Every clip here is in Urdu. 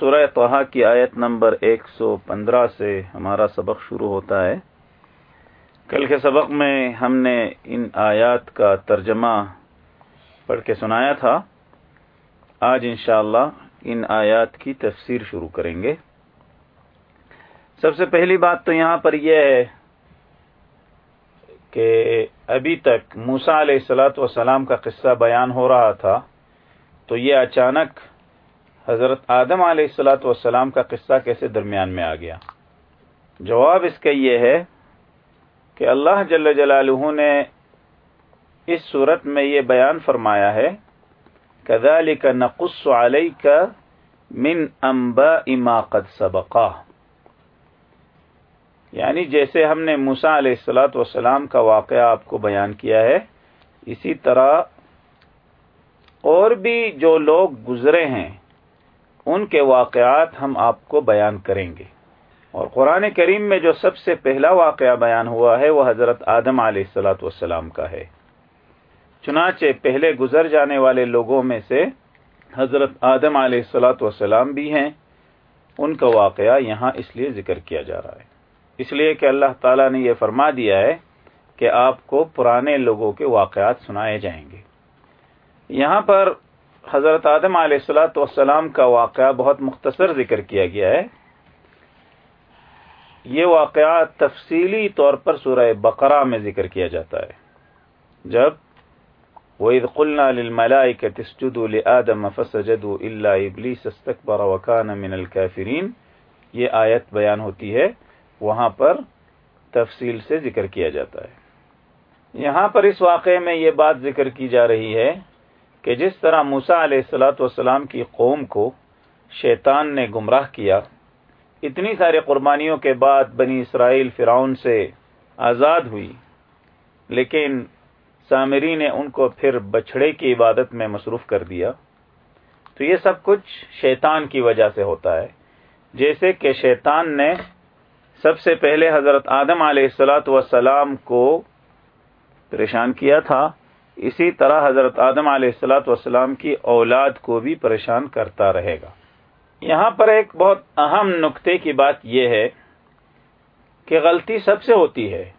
سورہ توحا کی آیت نمبر ایک سو پندرہ سے ہمارا سبق شروع ہوتا ہے۔ کل کے سبق میں ہم نے ان آیات کا ترجمہ پڑھ کے سنایا تھا۔ آج انشاءاللہ ان آیات کی تفسیر شروع کریں گے۔ سب سے پہلی بات تو یہاں پر یہ ہے کہ ابھی تک موسا علیہ السلاۃ وسلام کا قصہ بیان ہو رہا تھا تو یہ اچانک حضرت آدم علیہ السلاۃ والسلام کا قصہ کیسے درمیان میں آ گیا؟ جواب اس کا یہ ہے کہ اللہ جل جلالہ نے اس صورت میں یہ بیان فرمایا ہے کدالی کا نقص علیہ کا من امبا اما قد سبقہ یعنی جیسے ہم نے موسا علیہ السلاۃ والسلام کا واقعہ آپ کو بیان کیا ہے، اسی طرح اور بھی جو لوگ گزرے ہیں ان کے واقعات ہم آپ کو بیان کریں گے۔ اور قرآن کریم میں جو سب سے پہلا واقعہ بیان ہوا ہے وہ حضرت آدم علیہ السلاۃ والسلام کا ہے۔ چنانچہ پہلے گزر جانے والے لوگوں میں سے حضرت آدم علیہ السلاۃ والسلام بھی ہیں۔ ان کا واقعہ یہاں اس لیے ذکر کیا جا رہا ہے۔ اس لیے کہ اللہ تعالیٰ نے یہ فرما دیا ہے کہ آپ کو پرانے لوگوں کے واقعات سنائے جائیں گے۔ یہاں پر حضرت آدم علیہ السلاۃ والسلام کا واقعہ بہت مختصر ذکر کیا گیا ہے۔ یہ واقعہ تفصیلی طور پر سورہ بقرہ میں ذکر کیا جاتا ہے۔ جب وَإِذْ قُلْنَا لِلْمَلَائِكَةِ تِسْجُدُوا لِآدَمَ فَسَجَدُوا إِلَّا إِبْلِيسَ اسْتَكْبَرَ وَكَانَ مِنَ الْكَافِرِينَ۔ یہ آیت بیان ہوتی ہے۔ وہاں پر تفصیل سے ذکر کیا جاتا ہے۔ یہاں پر اس واقعے میں یہ بات ذکر کی جا رہی ہے کہ جس طرح موسا علیہ السلاۃ والسلام کی قوم کو شیطان نے گمراہ کیا، اتنی ساری قربانیوں کے بعد بنی اسرائیل فرعون سے آزاد ہوئی۔ لیکن سامری نے ان کو پھر بچھڑے کی عبادت میں مصروف کر دیا۔ تو یہ سب کچھ شیطان کی وجہ سے ہوتا ہے۔ جیسے کہ شیطان نے سب سے پہلے حضرت آدم علیہ السلاۃ وسلام کو پریشان کیا تھا۔ اسی طرح حضرت آدم علیہ السلاۃ والسلام کی اولاد کو بھی پریشان کرتا رہے گا۔ یہاں پر ایک بہت اہم نقطے کی بات یہ ہے کہ غلطی سب سے ہوتی ہے۔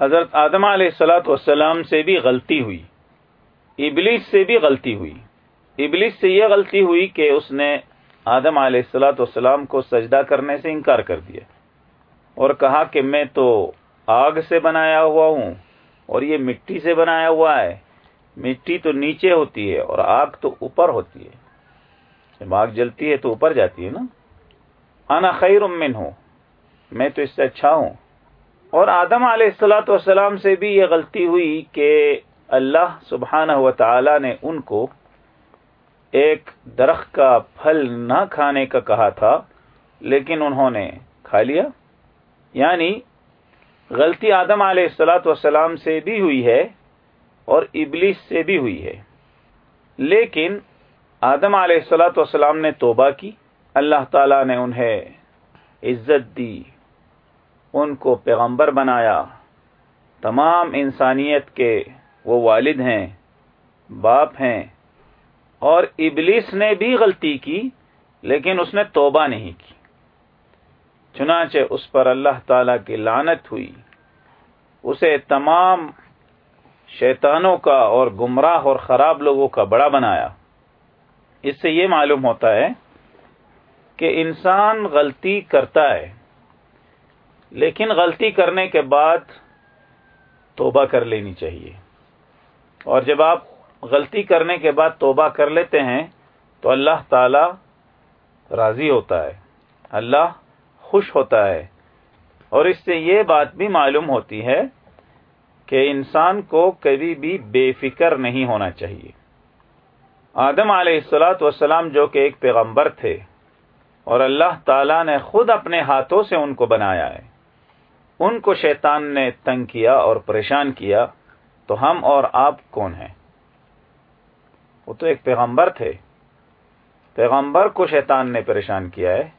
حضرت آدم علیہ السلاۃ والسلام سے بھی غلطی ہوئی۔ ابلیس سے بھی غلطی ہوئی۔ ابلیس سے یہ غلطی ہوئی کہ اس نے آدم علیہ السلاۃ والسلام کو سجدہ کرنے سے انکار کر دیا۔ اور کہا کہ میں تو آگ سے بنایا ہوا ہوں۔ اور یہ مٹی سے بنایا ہوا ہے۔ مٹی تو نیچے ہوتی ہے اور آگ تو اوپر ہوتی ہے۔ جب آگ جلتی ہے تو اوپر جاتی ہے نا۔ آنا خیر امن ہوں میں تو اس سے اچھا ہوں۔ اور آدم علیہ السلاۃ والسلام سے بھی یہ غلطی ہوئی کہ اللہ سبحانہ و تعالی نے ان کو ایک درخت کا پھل نہ کھانے کا کہا تھا، لیکن انہوں نے کھا لیا۔ یعنی غلطی آدم علیہ السلاۃ والسلام سے بھی ہوئی ہے اور ابلیس سے بھی ہوئی ہے۔ لیکن آدم علیہ السلاۃ والسلام نے توبہ کی، اللہ تعالی نے انہیں عزت دی، ان کو پیغمبر بنایا۔ تمام انسانیت کے وہ والد ہیں، باپ ہیں، اور ابلیس نے بھی غلطی کی، لیکن اس نے توبہ نہیں کی۔ چنانچہ اس پر اللہ تعالی کی لانت ہوئی۔ اسے تمام شیطانوں کا اور گمراہ اور خراب لوگوں کا بڑا بنایا۔ اس سے یہ معلوم ہوتا ہے کہ انسان غلطی کرتا ہے، لیکن غلطی کرنے کے بعد توبہ کر لینی چاہیے۔ اور جب آپ غلطی کرنے کے بعد توبہ کر لیتے ہیں تو اللہ تعالی راضی ہوتا ہے۔ اللہ خوش ہوتا ہے۔ اور اس سے یہ بات بھی معلوم ہوتی ہے کہ انسان کو کبھی بھی بے فکر نہیں ہونا چاہیے۔ آدم علیہ السلاۃ وسلام جو کہ ایک پیغمبر تھے اور اللہ تعالی نے خود اپنے ہاتھوں سے ان کو بنایا ہے۔ ان کو شیطان نے تنگ کیا اور پریشان کیا۔ تو ہم اور آپ کون ہیں؟ وہ تو ایک پیغمبر تھے۔ پیغمبر کو شیطان نے پریشان کیا ہے۔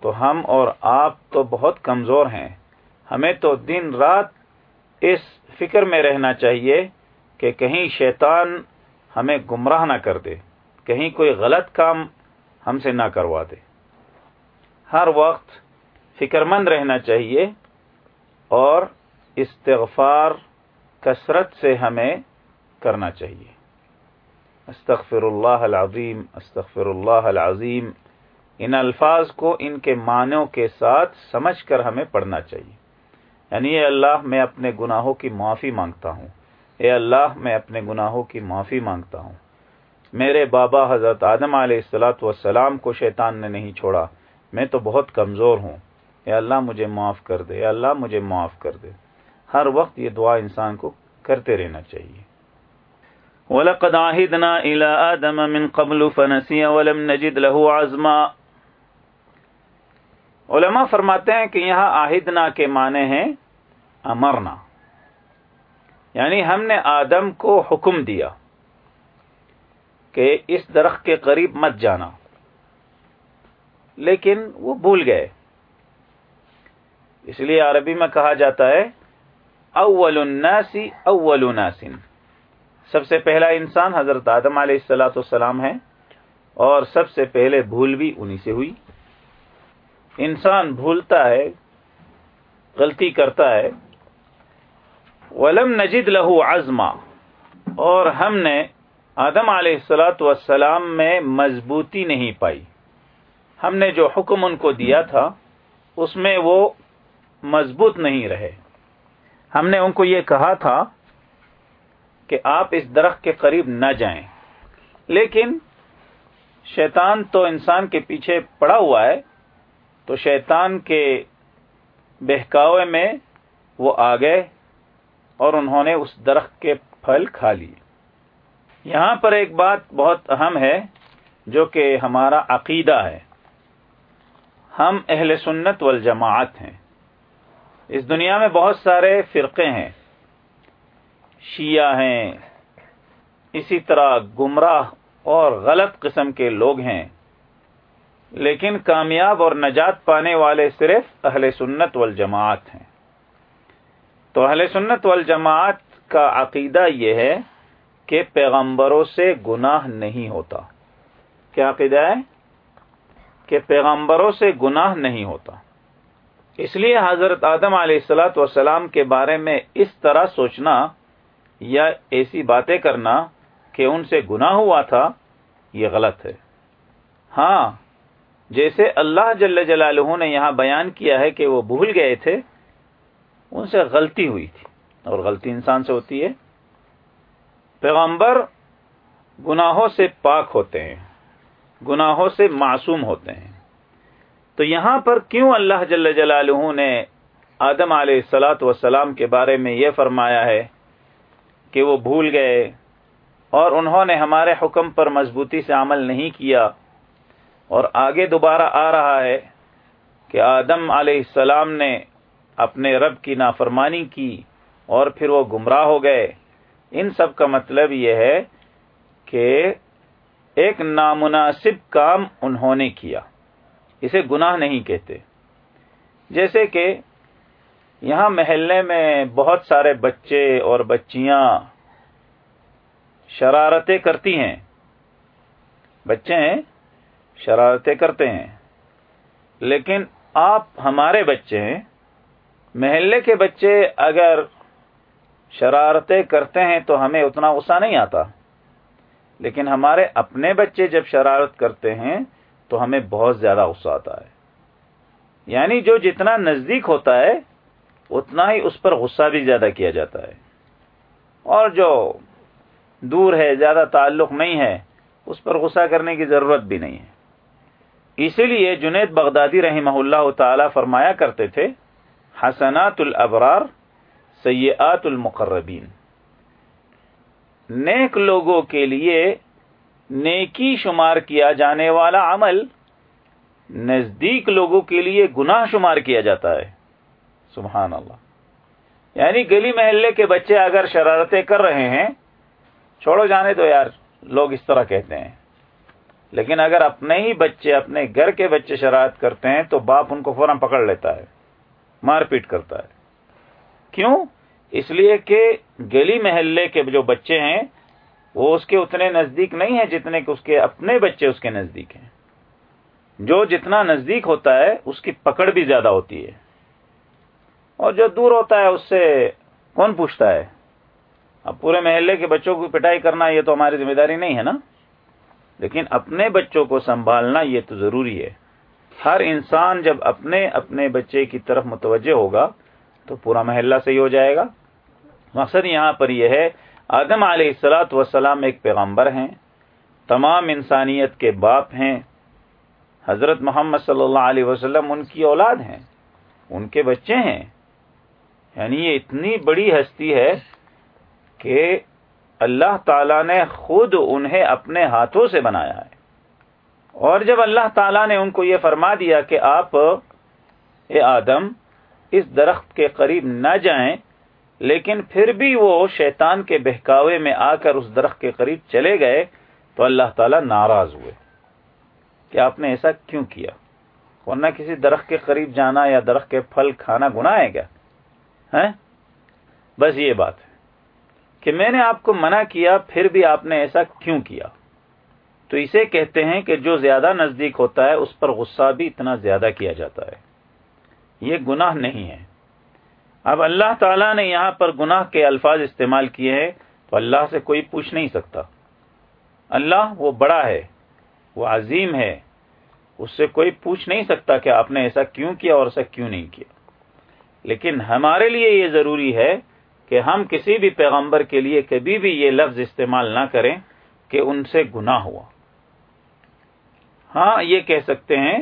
تو ہم اور آپ تو بہت کمزور ہیں۔ ہمیں تو دن رات اس فکر میں رہنا چاہیے کہ کہیں شیطان ہمیں گمراہ نہ کر دے، کہیں کوئی غلط کام ہم سے نہ کروا دے۔ ہر وقت فکر مند رہنا چاہیے اور استغفار کثرت سے ہمیں کرنا چاہیے۔ استغفر اللہ العظیم، استغفر اللہ العظیم۔ ان الفاظ کو ان کے معنوں کے ساتھ سمجھ کر ہمیں پڑھنا چاہیے۔ یعنی اے اللہ، میں اپنے گناہوں کی معافی مانگتا ہوں۔ اے اللہ، میں اپنے گناہوں کی معافی مانگتا ہوں۔ میرے بابا حضرت آدم علیہ السلاۃ والسلام کو شیطان نے نہیں چھوڑا۔ میں تو بہت کمزور ہوں۔ اے اللہ، مجھے معاف کر دے۔ اے اللہ، مجھے معاف کر دے۔ ہر وقت یہ دعا انسان کو کرتے رہنا چاہیے۔ وَلَقَدْ عَهِدْنَا إِلَىٰ آدَمَ مِن قَبْلُ فَنَسِيَ وَلَمْ نَجِدْ لَهُ عَزْمًا۔ علماء فرماتے ہیں کہ یہاں آہدنا کے معنی ہیں امرنا۔ یعنی ہم نے آدم کو حکم دیا کہ اس درخت کے قریب مت جانا۔ لیکن وہ بھول گئے۔ اس لیے عربی میں کہا جاتا ہے، اول الناس اول ناسن سب سے پہلا انسان حضرت آدم علیہ السلاۃ والسلام ہے اور سب سے پہلے بھول بھی انہی سے ہوئی۔ انسان بھولتا ہے، غلطی کرتا ہے۔ ولم نجد لہو عزما۔ اور ہم نے آدم علیہ السلاۃ والسلام میں مضبوطی نہیں پائی۔ ہم نے جو حکم ان کو دیا تھا، اس میں وہ مضبوط نہیں رہے۔ ہم نے ان کو یہ کہا تھا کہ آپ اس درخت کے قریب نہ جائیں۔ لیکن شیطان تو انسان کے پیچھے پڑا ہوا ہے۔ تو شیطان کے بہکاوے میں وہ آ گئے اور انہوں نے اس درخت کے پھل کھا لیے۔ یہاں پر ایک بات بہت اہم ہے جو کہ ہمارا عقیدہ ہے۔ ہم اہل سنت والجماعت ہیں۔ اس دنیا میں بہت سارے فرقے ہیں۔ شیعہ ہیں۔ اسی طرح گمراہ اور غلط قسم کے لوگ ہیں۔ لیکن کامیاب اور نجات پانے والے صرف اہل سنت والجماعت ہیں۔ تو اہل سنت والجماعت کا عقیدہ یہ ہے کہ پیغمبروں سے گناہ نہیں ہوتا۔ کیا عقیدہ ہے؟ کہ پیغمبروں سے گناہ نہیں ہوتا۔ اس لیے حضرت آدم علیہ السلاۃ والسلام کے بارے میں اس طرح سوچنا یا ایسی باتیں کرنا کہ ان سے گناہ ہوا تھا، یہ غلط ہے۔ ہاں جیسے اللہ جل جلالہ نے یہاں بیان کیا ہے کہ وہ بھول گئے تھے، ان سے غلطی ہوئی تھی۔ اور غلطی انسان سے ہوتی ہے۔ پیغمبر گناہوں سے پاک ہوتے ہیں، گناہوں سے معصوم ہوتے ہیں۔ تو یہاں پر کیوں اللہ جل جلالہ نے آدم علیہ السلاۃ وسلام کے بارے میں یہ فرمایا ہے کہ وہ بھول گئے اور انہوں نے ہمارے حکم پر مضبوطی سے عمل نہیں کیا اور آگے دوبارہ آ رہا ہے کہ آدم علیہ السلام نے اپنے رب کی نافرمانی کی اور پھر وہ گمراہ ہو گئے۔ ان سب کا مطلب یہ ہے کہ ایک نامناسب کام انہوں نے کیا۔ اسے گناہ نہیں کہتے۔ جیسے کہ یہاں محلے میں بہت سارے بچے اور بچیاں شرارتیں کرتی ہیں۔ بچے ہیں۔ شرارتیں کرتے ہیں۔ لیکن آپ ہمارے بچے ہیں، محلے کے بچے اگر شرارتیں کرتے ہیں تو ہمیں اتنا غصہ نہیں آتا۔ لیکن ہمارے اپنے بچے جب شرارت کرتے ہیں تو ہمیں بہت زیادہ غصہ آتا ہے۔ یعنی جو جتنا نزدیک ہوتا ہے، اتنا ہی اس پر غصہ بھی زیادہ کیا جاتا ہے۔ اور جو دور ہے، زیادہ تعلق نہیں ہے، اس پر غصہ کرنے کی ضرورت بھی نہیں ہے۔ اسی لیے جنید بغدادی رحمہ اللہ تعالی فرمایا کرتے تھے، حسنات الابرار سیئات المقربین۔ نیک لوگوں کے لیے نیکی شمار کیا جانے والا عمل نزدیک لوگوں کے لیے گناہ شمار کیا جاتا ہے۔ سبحان اللہ۔ یعنی گلی محلے کے بچے اگر شرارتیں کر رہے ہیں، چھوڑو جانے دو یار، لوگ اس طرح کہتے ہیں۔ لیکن اگر اپنے ہی بچے، اپنے گھر کے بچے شرارت کرتے ہیں، تو باپ ان کو فوراً پکڑ لیتا ہے، مار پیٹ کرتا ہے۔ کیوں؟ اس لیے کہ گلی محلے کے جو بچے ہیں، وہ اس کے اتنے نزدیک نہیں ہیں جتنے کہ اس کے اپنے بچے اس کے نزدیک ہیں۔ جو جتنا نزدیک ہوتا ہے، اس کی پکڑ بھی زیادہ ہوتی ہے۔ اور جو دور ہوتا ہے، اس سے کون پوچھتا ہے؟ اب پورے محلے کے بچوں کو پٹائی کرنا یہ تو ہماری ذمہ داری نہیں ہے نا؟ لیکن اپنے بچوں کو سنبھالنا یہ تو ضروری ہے۔ ہر انسان جب اپنے اپنے بچے کی طرف متوجہ ہوگا تو پورا محلہ صحیح ہو جائے گا۔ مقصد یہاں پر یہ ہے، آدم علیہ السلاۃ وسلام ایک پیغمبر ہیں، تمام انسانیت کے باپ ہیں۔ حضرت محمد صلی اللہ علیہ وسلم ان کی اولاد ہیں، ان کے بچے ہیں۔ یعنی یہ اتنی بڑی ہستی ہے کہ اللہ تعالی نے خود انہیں اپنے ہاتھوں سے بنایا ہے۔ اور جب اللہ تعالیٰ نے ان کو یہ فرما دیا کہ آپ، اے آدم، اس درخت کے قریب نہ جائیں، لیکن پھر بھی وہ شیطان کے بہکاوے میں آ کر اس درخت کے قریب چلے گئے، تو اللہ تعالیٰ ناراض ہوئے۔ کہ آپ نے ایسا کیوں کیا؟ ورنہ کسی درخت کے قریب جانا یا درخت کے پھل کھانا گناہ ہے کیا؟ بس یہ بات ہے۔ کہ میں نے آپ کو منع کیا، پھر بھی آپ نے ایسا کیوں کیا؟ تو اسے کہتے ہیں کہ جو زیادہ نزدیک ہوتا ہے، اس پر غصہ بھی اتنا زیادہ کیا جاتا ہے۔ یہ گناہ نہیں ہے۔ اب اللہ تعالیٰ نے یہاں پر گناہ کے الفاظ استعمال کیے ہیں، تو اللہ سے کوئی پوچھ نہیں سکتا۔ اللہ وہ بڑا ہے، وہ عظیم ہے۔ اس سے کوئی پوچھ نہیں سکتا کہ آپ نے ایسا کیوں کیا اور ایسا کیوں نہیں کیا۔ لیکن ہمارے لیے یہ ضروری ہے کہ ہم کسی بھی پیغمبر کے لیے کبھی بھی یہ لفظ استعمال نہ کریں کہ ان سے گناہ ہوا۔ ہاں یہ کہہ سکتے ہیں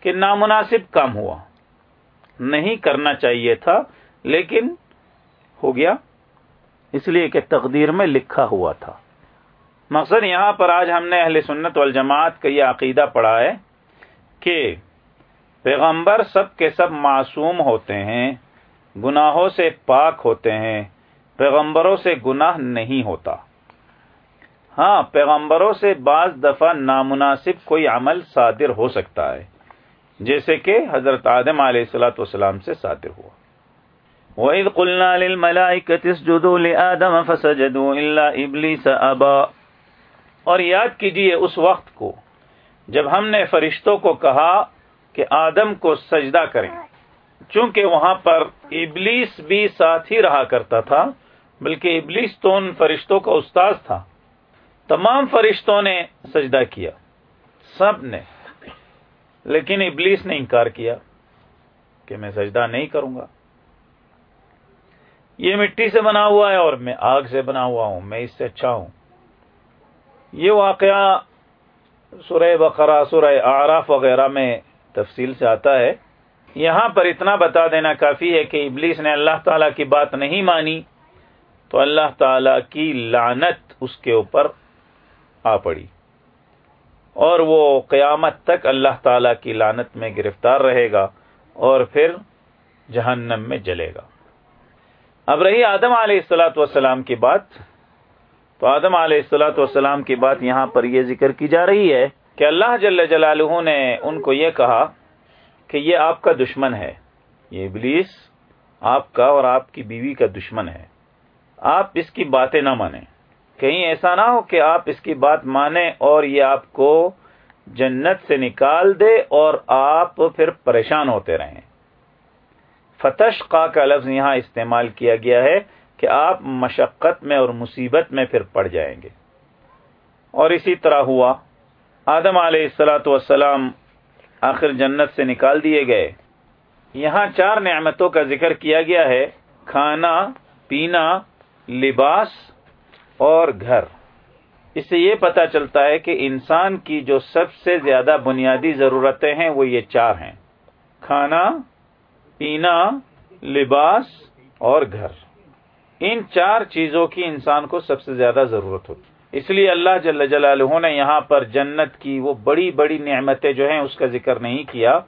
کہ نامناسب کام ہوا۔ نہیں کرنا چاہیے تھا، لیکن ہو گیا۔ اس لیے کہ تقدیر میں لکھا ہوا تھا۔ مقصد یہاں پر آج ہم نے اہل سنت والجماعت کا یہ عقیدہ پڑھا ہے کہ پیغمبر سب کے سب معصوم ہوتے ہیں۔ گناہوں سے پاک ہوتے ہیں، پیغمبروں سے گناہ نہیں ہوتا۔ ہاں پیغمبروں سے بعض دفعہ نامناسب کوئی عمل صادر ہو سکتا ہے، جیسے کہ حضرت آدم علیہ السلاۃ والسلام سے صادر ہوا۔ وَإِذْ قُلْنَا لِلْمَلَائِكَةِ اسْجُدُوا لِآدَمَ فَسَجَدُوا إِلَّا إِبْلِيسَ أَبَى اور یاد کیجیے اس وقت کو جب ہم نے فرشتوں کو کہا کہ آدم کو سجدہ کریں۔ چونکہ وہاں پر ابلیس بھی ساتھ ہی رہا کرتا تھا، بلکہ ابلیس تو ان فرشتوں کا استاذ تھا۔ تمام فرشتوں نے سجدہ کیا، سب نے۔ لیکن ابلیس نے انکار کیا کہ میں سجدہ نہیں کروں گا۔ یہ مٹی سے بنا ہوا ہے اور میں آگ سے بنا ہوا ہوں، میں اس سے اچھا ہوں۔ یہ واقعہ سورہ بقرہ، سورہ آراف وغیرہ میں تفصیل سے آتا ہے۔ یہاں پر اتنا بتا دینا کافی ہے کہ ابلیس نے اللہ تعالی کی بات نہیں مانی تو اللہ تعالی کی لانت اس کے اوپر آ پڑی۔ اور وہ قیامت تک اللہ تعالی کی لانت میں گرفتار رہے گا اور پھر جہنم میں جلے گا۔ اب رہی آدم علیہ السلاۃ والسلام کی بات۔ تو آدم علیہ السلاۃ والسلام کی بات یہاں پر یہ ذکر کی جا رہی ہے کہ اللہ جل جلالہ نے ان کو یہ کہا کہ یہ آپ کا دشمن ہے۔ یہ ابلیس آپ کا اور آپ کی بیوی کا دشمن ہے۔ آپ اس کی باتیں نہ مانیں۔ کہیں ایسا نہ ہو کہ آپ اس کی بات مانیں اور یہ آپ کو جنت سے نکال دے اور آپ پھر پریشان ہوتے رہیں۔ فتش کا کا لفظ یہاں استعمال کیا گیا ہے کہ آپ مشقت میں اور مصیبت میں پھر پڑ جائیں گے۔ اور اسی طرح ہوا۔ آدم علیہ السلاۃ والسلام آخر جنت سے نکال دیے گئے۔ یہاں چار نعمتوں کا ذکر کیا گیا ہے۔ کھانا، پینا، لباس اور گھر۔ اس سے یہ پتا چلتا ہے کہ انسان کی جو سب سے زیادہ بنیادی ضرورتیں ہیں وہ یہ چار ہیں۔ کھانا، پینا، لباس اور گھر۔ ان چار چیزوں کی انسان کو سب سے زیادہ ضرورت ہوتی اس لیے اللہ جل جلالہ نے یہاں پر جنت کی وہ بڑی بڑی نعمتیں جو ہیں اس کا ذکر نہیں کیا،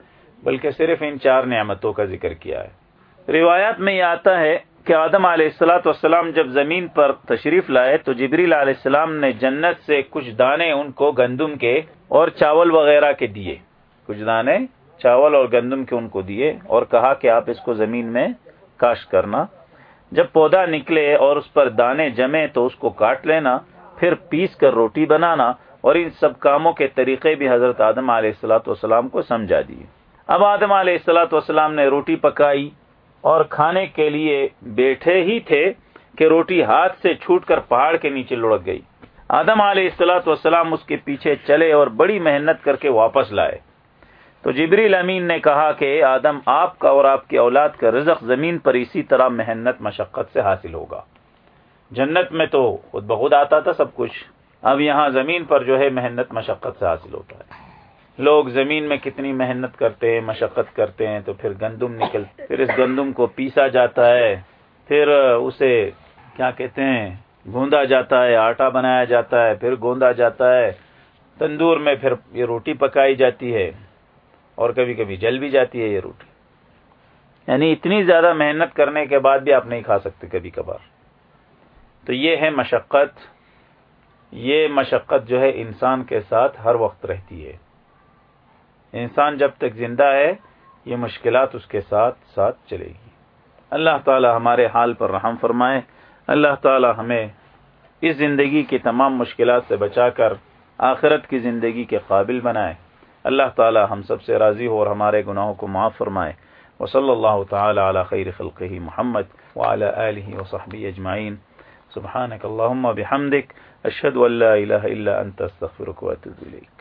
بلکہ صرف ان چار نعمتوں کا ذکر کیا ہے۔ روایات میں یہ آتا ہے کہ آدم علیہ السلاۃ والسلام جب زمین پر تشریف لائے تو جبریل علیہ السلام نے جنت سے کچھ دانے ان کو گندم کے اور چاول وغیرہ کے دیے۔ کچھ دانے، چاول اور گندم کے ان کو دیے اور کہا کہ آپ اس کو زمین میں کاشت کرنا۔ جب پودا نکلے اور اس پر دانے جمے تو اس کو کاٹ لینا۔ پھر پیس کر روٹی بنانا اور ان سب کاموں کے طریقے بھی حضرت آدم علیہ السلاۃ والسلام کو سمجھا دیے۔ اب آدم علیہ السلاۃ والسلام نے روٹی پکائی اور کھانے کے لیے بیٹھے ہی تھے کہ روٹی ہاتھ سے چھوٹ کر پہاڑ کے نیچے لڑک گئی۔ آدم علیہ السلاۃ والسلام اس کے پیچھے چلے اور بڑی محنت کر کے واپس لائے۔ تو جبریل امین نے کہا کہ آدم آپ کا اور آپ کی اولاد کا رزق زمین پر اسی طرح محنت مشقت سے حاصل ہوگا۔ جنت میں تو خود بخود آتا تھا سب کچھ، اب یہاں زمین پر جو ہے محنت مشقت سے حاصل ہوتا ہے۔ لوگ زمین میں کتنی محنت کرتے ہیں، مشقت کرتے ہیں، تو پھر گندم نکل، پھر اس گندم کو پیسا جاتا ہے، پھر اسے کیا کہتے ہیں، گوندا جاتا ہے، آٹا بنایا جاتا ہے، پھر گوندا جاتا ہے۔ تندور میں پھر یہ روٹی پکائی جاتی ہے، اور کبھی کبھی جل بھی جاتی ہے یہ روٹی۔ یعنی اتنی زیادہ محنت کرنے کے بعد بھی آپ نہیں کھا سکتے کبھی کبھار۔ تو یہ ہے مشقت، یہ مشقت جو ہے انسان کے ساتھ ہر وقت رہتی ہے۔ انسان جب تک زندہ ہے، یہ مشکلات اس کے ساتھ ساتھ چلے گی۔ اللہ تعالی ہمارے حال پر رحم فرمائے۔ اللہ تعالی ہمیں اس زندگی کی تمام مشکلات سے بچا کر آخرت کی زندگی کے قابل بنائے۔ اللہ تعالی ہم سب سے راضی ہو اور ہمارے گناہوں کو معاف فرمائے۔ وصلی اللہ تعالی علی خیر خلقہ محمد وعلى آلہ وصحبہ اجمعین۔ سبحانك اللهم بحمدك اشہد ان لا الہ الا انت استغفرك واتوب الیک